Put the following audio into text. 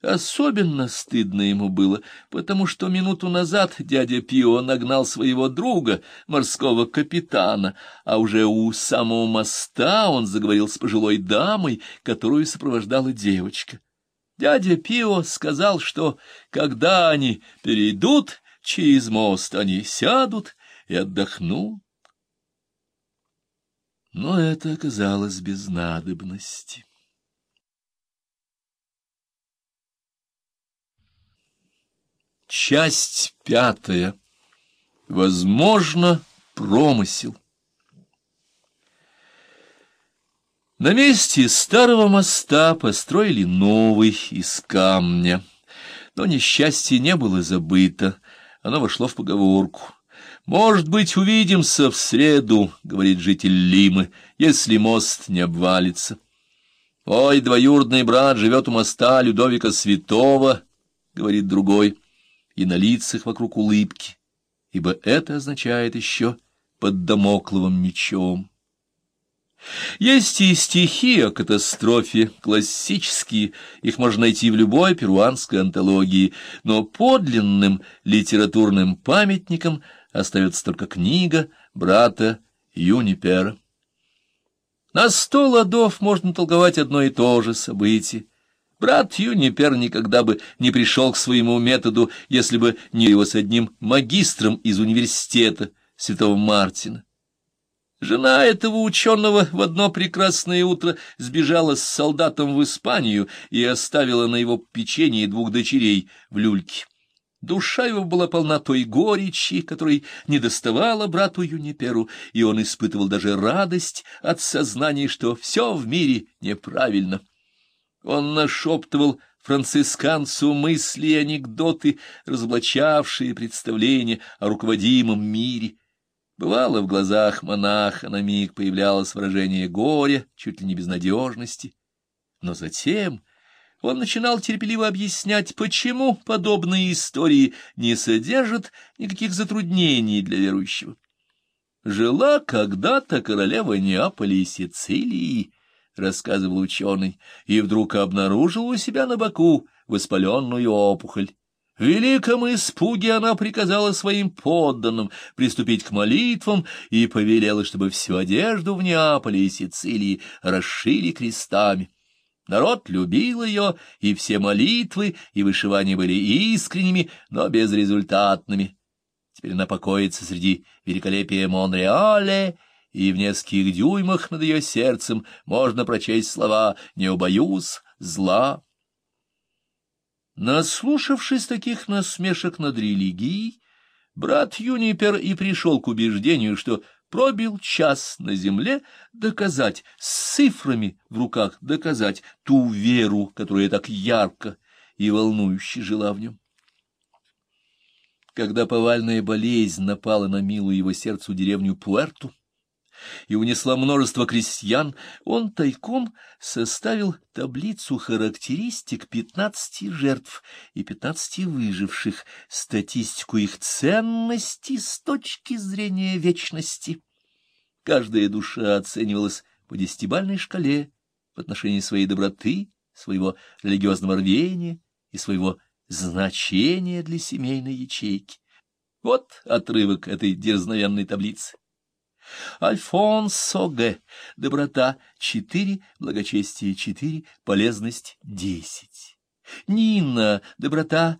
Особенно стыдно ему было, потому что минуту назад дядя Пио нагнал своего друга, морского капитана, а уже у самого моста он заговорил с пожилой дамой, которую сопровождала девочка. Дядя Пио сказал, что когда они перейдут через мост, они сядут и отдохнут. Но это оказалось без надобности. Часть пятая. Возможно, промысел. На месте старого моста построили новый из камня. Но несчастье не было забыто, оно вошло в поговорку. «Может быть, увидимся в среду», — говорит житель Лимы, — «если мост не обвалится». «Ой, двоюродный брат живет у моста Людовика Святого», — говорит другой и на лицах вокруг улыбки, ибо это означает еще под домокловым мечом. Есть и стихи о катастрофе, классические, их можно найти в любой перуанской антологии, но подлинным литературным памятником остается только книга брата Юнипера. На сто ладов можно толковать одно и то же событие, Брат Юнипер никогда бы не пришел к своему методу, если бы не его с одним магистром из университета святого Мартина. Жена этого ученого в одно прекрасное утро сбежала с солдатом в Испанию и оставила на его печенье двух дочерей в люльке. Душа его была полна той горечи, которой не доставала брату Юниперу, и он испытывал даже радость от сознания, что все в мире неправильно. Он нашептывал францисканцу мысли и анекдоты, разоблачавшие представления о руководимом мире. Бывало, в глазах монаха на миг появлялось выражение горя, чуть ли не безнадежности. Но затем он начинал терпеливо объяснять, почему подобные истории не содержат никаких затруднений для верующего. Жила когда-то королева Неаполя и Сицилии, рассказывал ученый, и вдруг обнаружил у себя на боку воспаленную опухоль. В великом испуге она приказала своим подданным приступить к молитвам и повелела, чтобы всю одежду в Неаполе и Сицилии расшили крестами. Народ любил ее, и все молитвы и вышивания были искренними, но безрезультатными. Теперь она покоится среди великолепия Монреаля и в нескольких дюймах над ее сердцем можно прочесть слова «Не убоюсь зла». Наслушавшись таких насмешек над религией, брат Юнипер и пришел к убеждению, что пробил час на земле доказать, с цифрами в руках доказать ту веру, которая так ярко и волнующе жила в нем. Когда повальная болезнь напала на милую его сердцу деревню Пуэрту, и унесла множество крестьян, он тайком составил таблицу характеристик пятнадцати жертв и пятнадцати выживших, статистику их ценности с точки зрения вечности. Каждая душа оценивалась по десятибальной шкале в отношении своей доброты, своего религиозного рвения и своего значения для семейной ячейки. Вот отрывок этой дерзновенной таблицы. Альфонсо Г. Доброта — четыре, благочестие — четыре, полезность — десять. Нина, доброта